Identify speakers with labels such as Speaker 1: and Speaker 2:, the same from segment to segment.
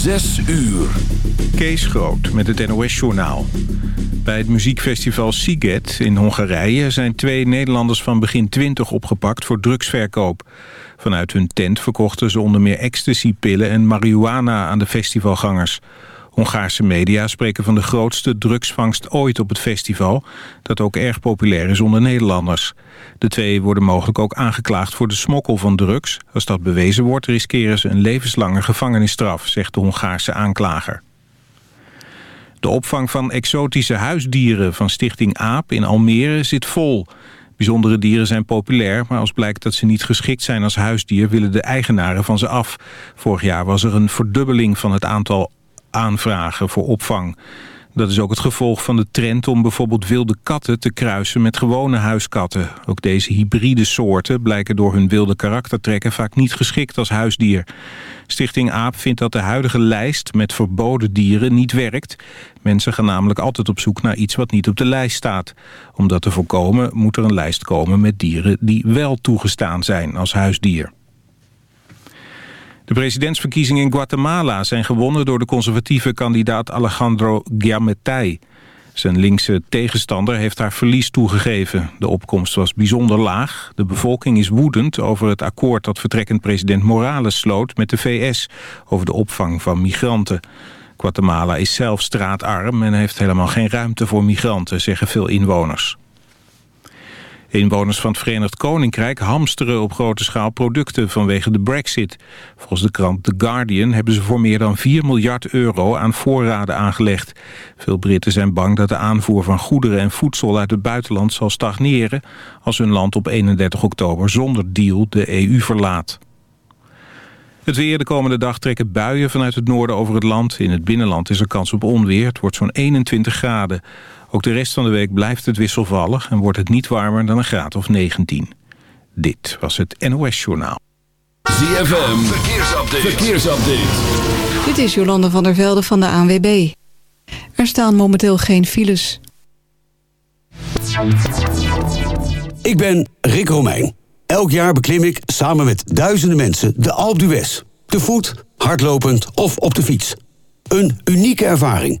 Speaker 1: Zes uur.
Speaker 2: Kees Groot met het NOS-journaal. Bij het muziekfestival Siget in Hongarije zijn twee Nederlanders van begin 20 opgepakt voor drugsverkoop. Vanuit hun tent verkochten ze onder meer ecstasypillen en marihuana aan de festivalgangers. Hongaarse media spreken van de grootste drugsvangst ooit op het festival... dat ook erg populair is onder Nederlanders. De twee worden mogelijk ook aangeklaagd voor de smokkel van drugs. Als dat bewezen wordt riskeren ze een levenslange gevangenisstraf... zegt de Hongaarse aanklager. De opvang van exotische huisdieren van Stichting AAP in Almere zit vol... Bijzondere dieren zijn populair, maar als blijkt dat ze niet geschikt zijn als huisdier... willen de eigenaren van ze af. Vorig jaar was er een verdubbeling van het aantal aanvragen voor opvang. Dat is ook het gevolg van de trend om bijvoorbeeld wilde katten te kruisen met gewone huiskatten. Ook deze hybride soorten blijken door hun wilde karaktertrekken vaak niet geschikt als huisdier. Stichting AAP vindt dat de huidige lijst met verboden dieren niet werkt. Mensen gaan namelijk altijd op zoek naar iets wat niet op de lijst staat. Om dat te voorkomen moet er een lijst komen met dieren die wel toegestaan zijn als huisdier. De presidentsverkiezingen in Guatemala zijn gewonnen door de conservatieve kandidaat Alejandro Giamettei. Zijn linkse tegenstander heeft haar verlies toegegeven. De opkomst was bijzonder laag. De bevolking is woedend over het akkoord dat vertrekkend president Morales sloot met de VS over de opvang van migranten. Guatemala is zelf straatarm en heeft helemaal geen ruimte voor migranten, zeggen veel inwoners. Inwoners van het Verenigd Koninkrijk hamsteren op grote schaal producten vanwege de brexit. Volgens de krant The Guardian hebben ze voor meer dan 4 miljard euro aan voorraden aangelegd. Veel Britten zijn bang dat de aanvoer van goederen en voedsel uit het buitenland zal stagneren... als hun land op 31 oktober zonder deal de EU verlaat. Het weer de komende dag trekken buien vanuit het noorden over het land. In het binnenland is er kans op onweer. Het wordt zo'n 21 graden. Ook de rest van de week blijft het wisselvallig en wordt het niet warmer dan een graad of 19. Dit was het NOS Journaal.
Speaker 1: ZFM, verkeersupdate. verkeersupdate.
Speaker 3: Dit is Jolande van der Velde van de ANWB. Er staan momenteel geen files.
Speaker 4: Ik ben Rick Romeijn. Elk jaar beklim ik samen met duizenden mensen de Alpe d'Huez. Te voet, hardlopend of op de fiets. Een unieke ervaring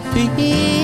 Speaker 5: philosophy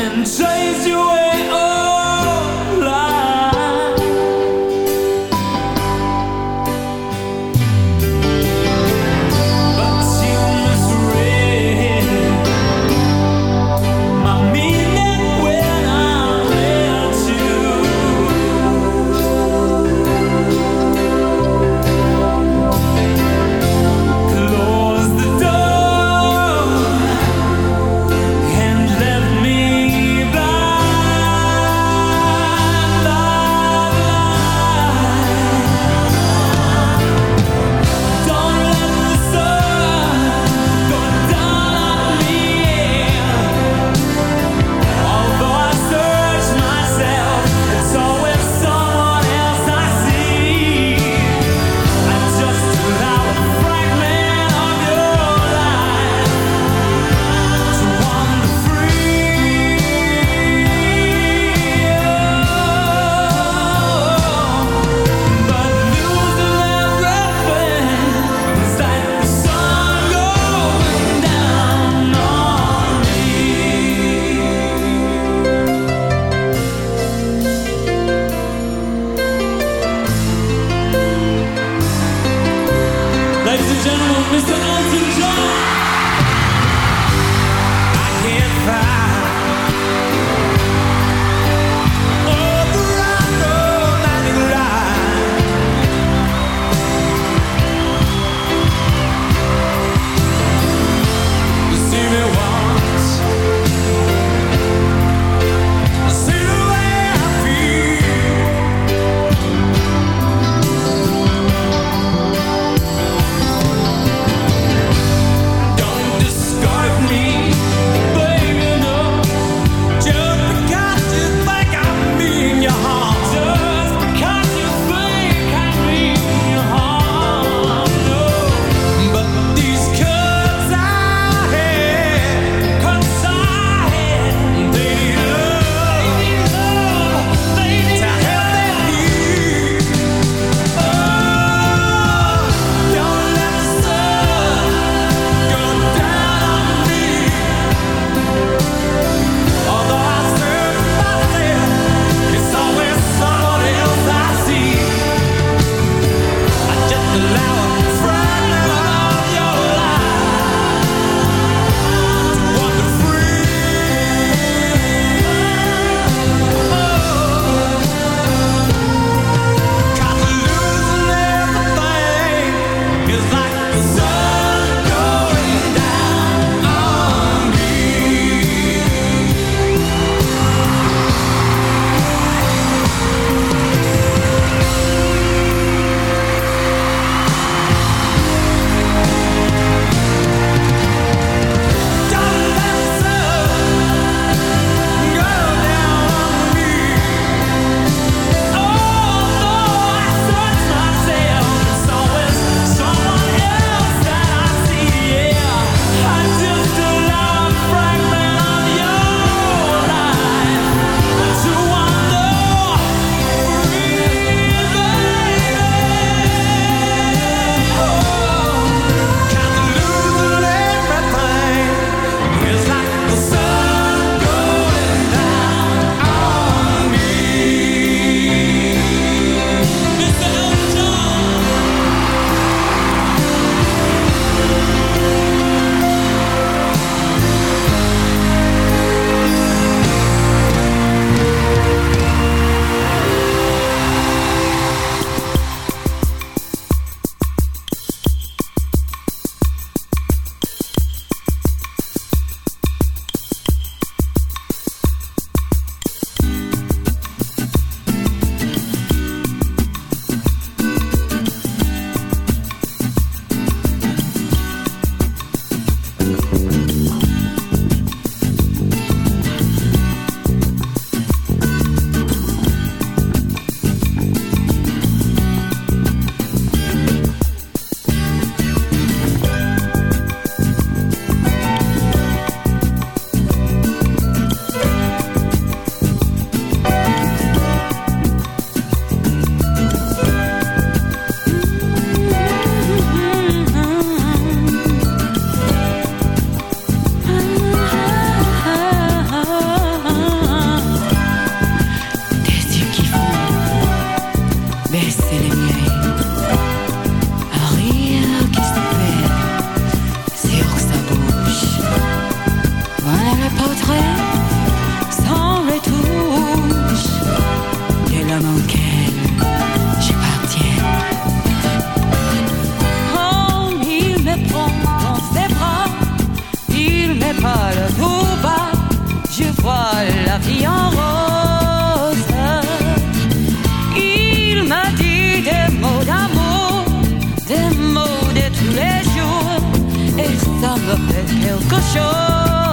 Speaker 6: and chase your way
Speaker 7: tous les jours et ça me fait quelque chose.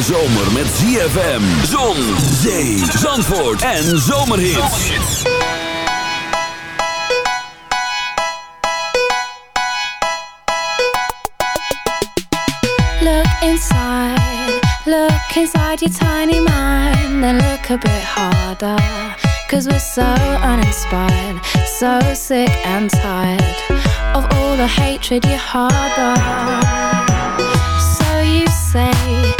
Speaker 8: Hete zomer met ZFM, zon, zee, zandvoort en.
Speaker 9: Look inside, look inside your tiny mind, then look a bit harder. Cause we're so uninspired, so sick and tired of all the hatred you harbor. So you say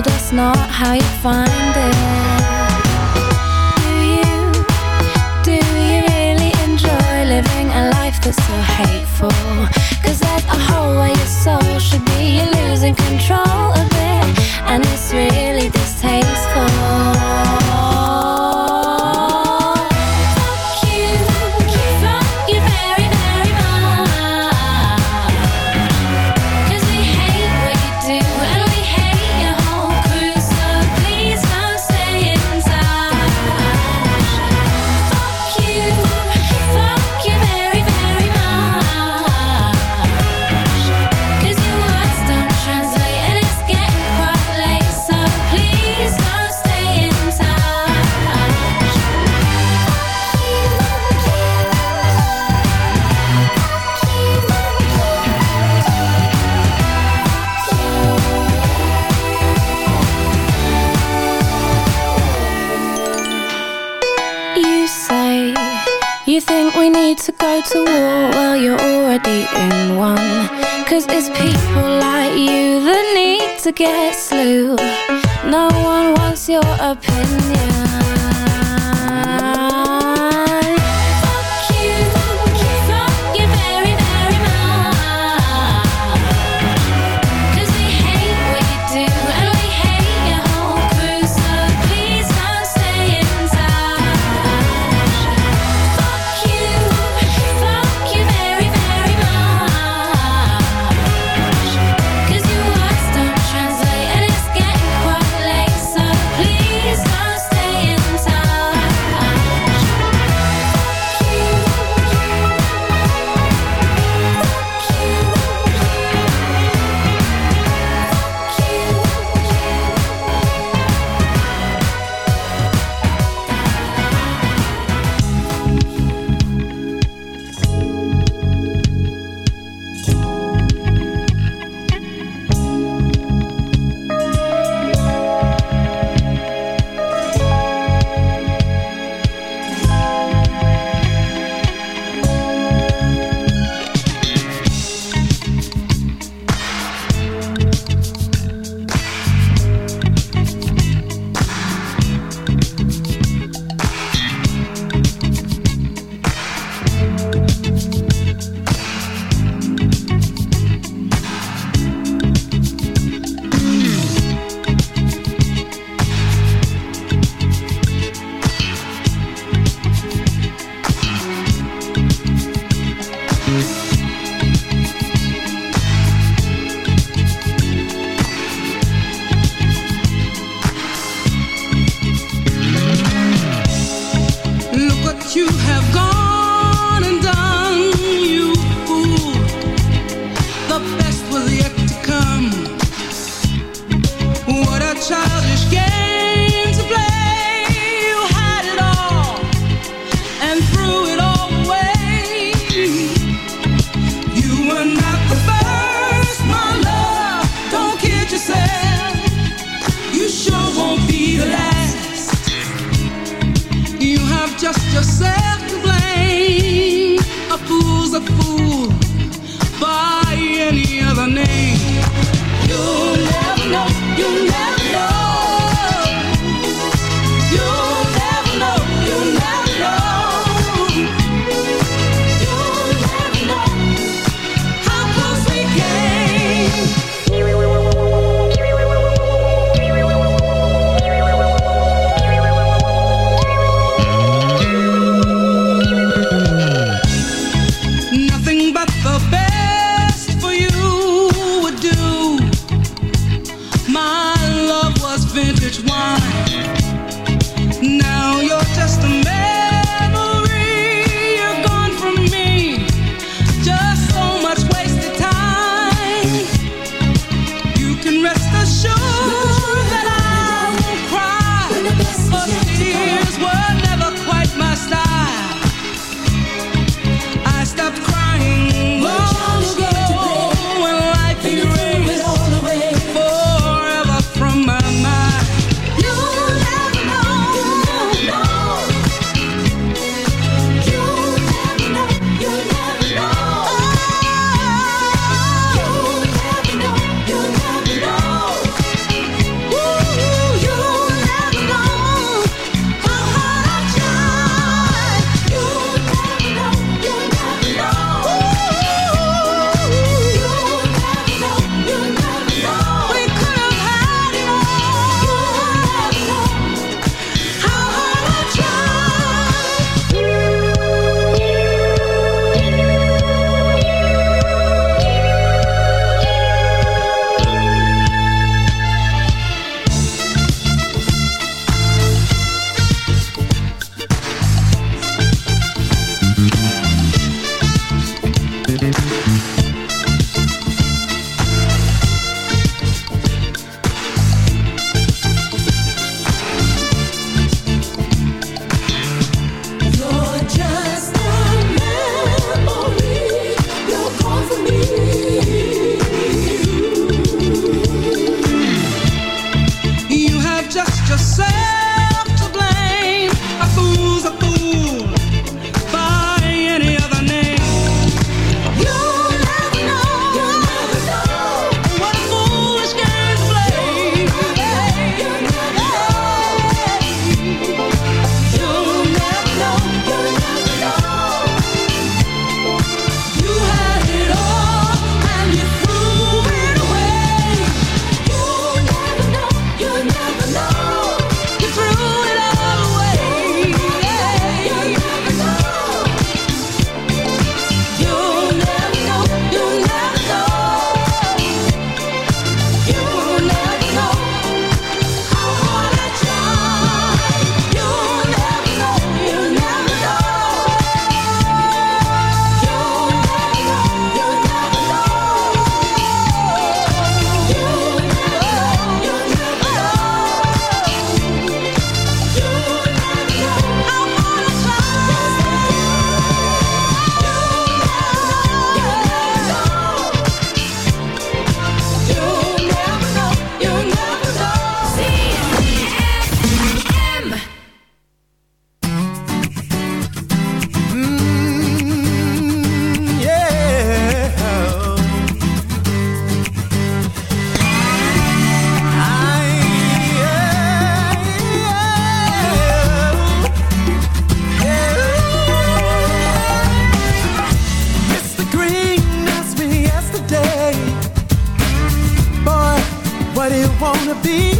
Speaker 9: Well, that's not how you find it. Be?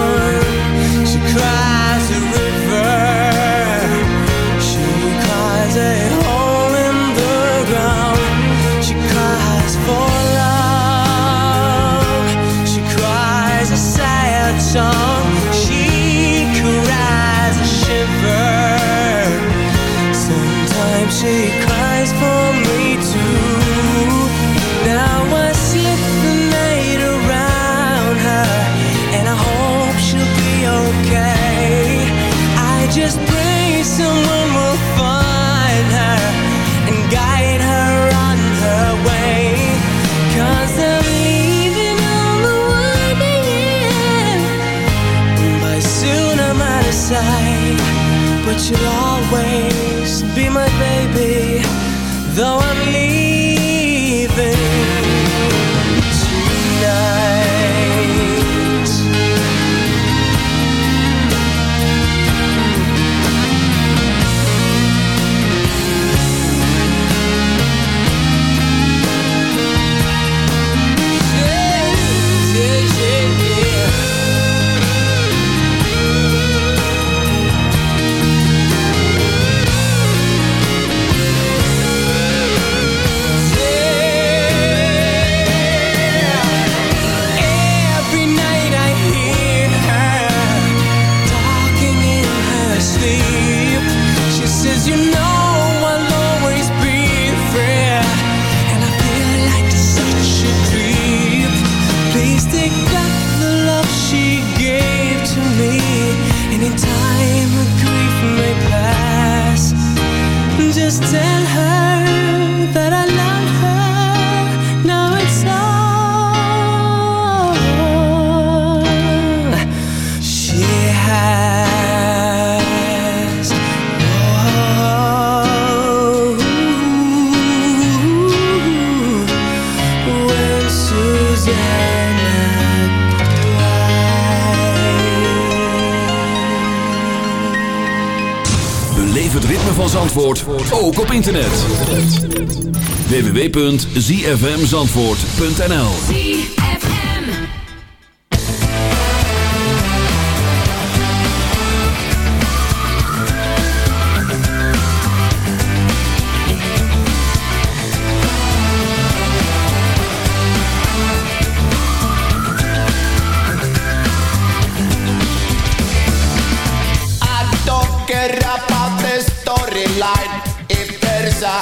Speaker 8: www.zfmzandvoort.nl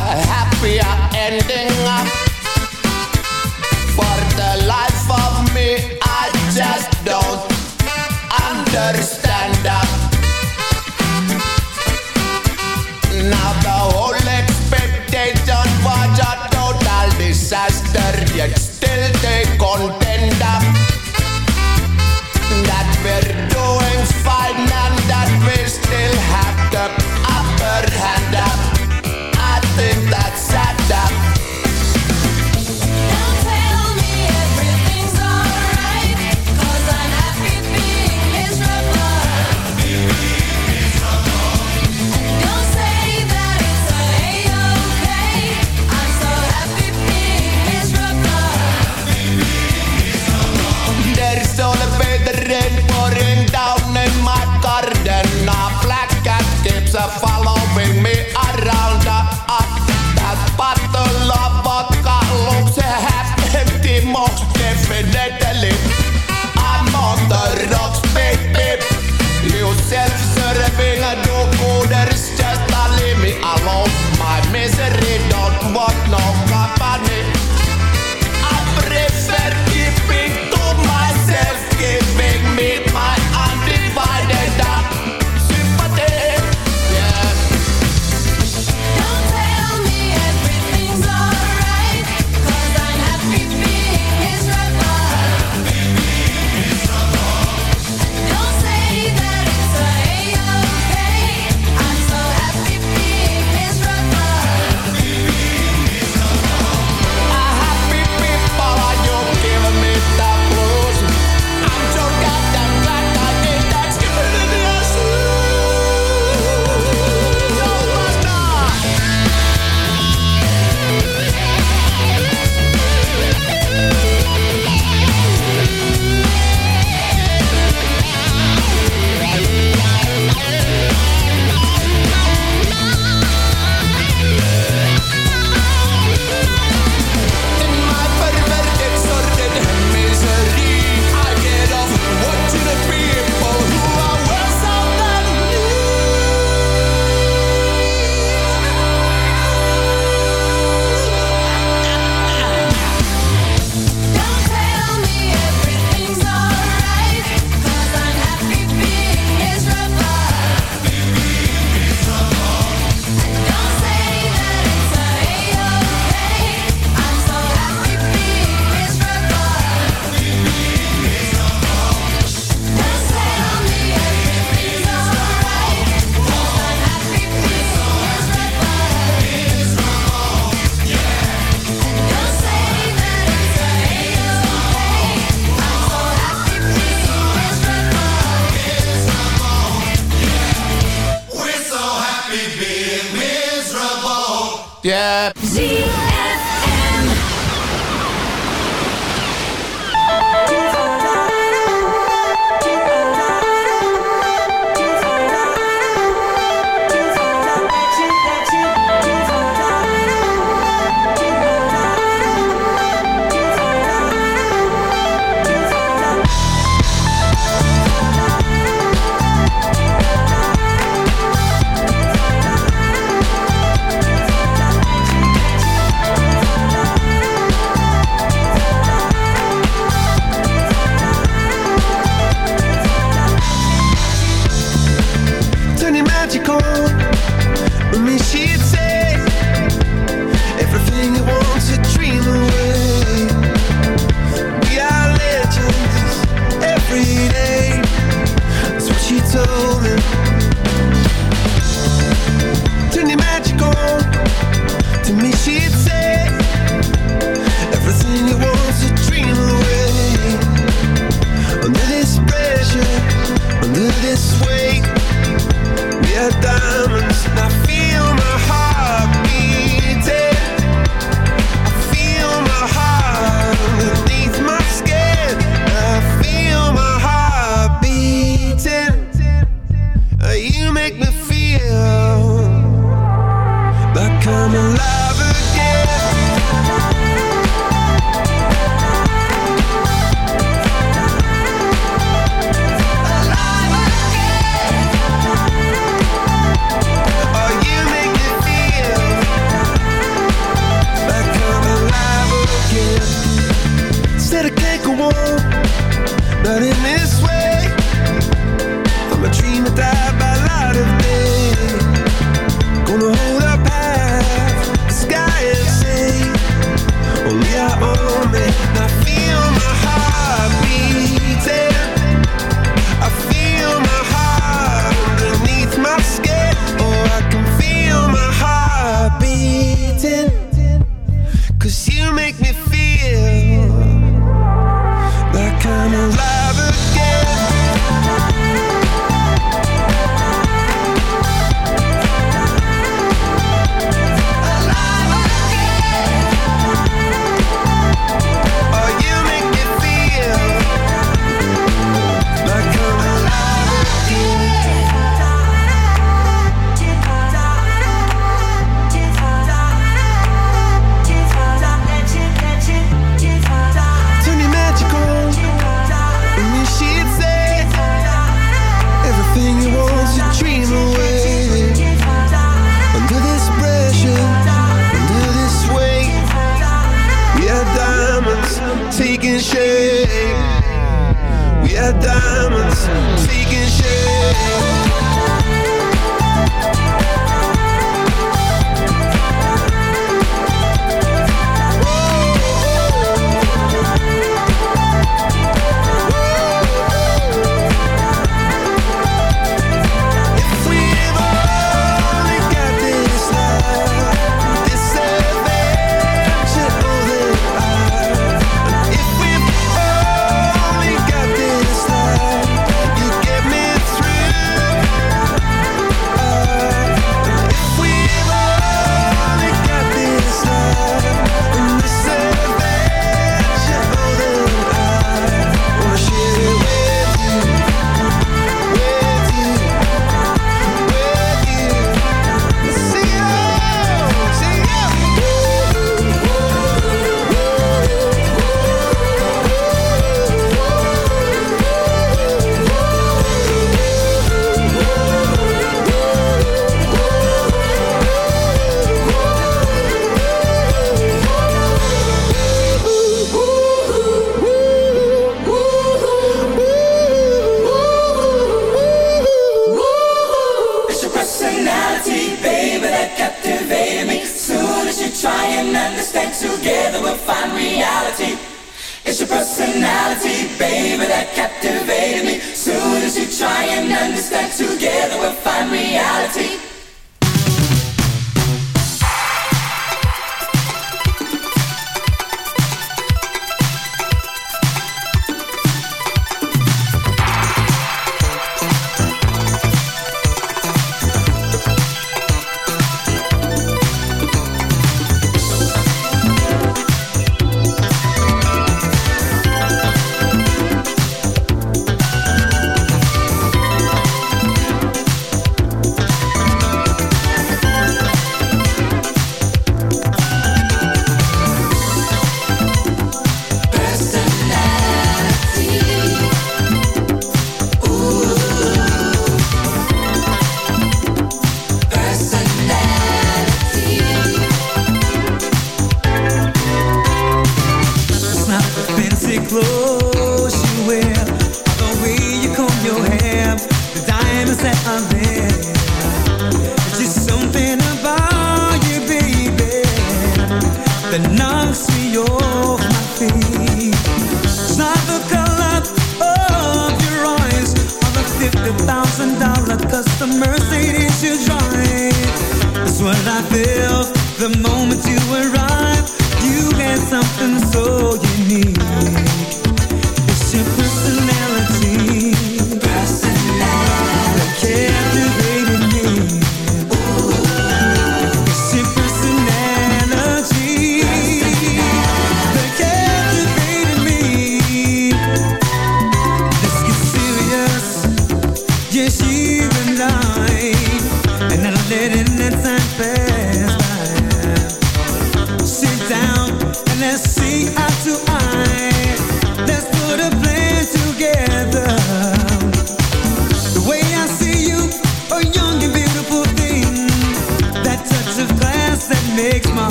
Speaker 10: happier ending. For the life of me, I just don't understand.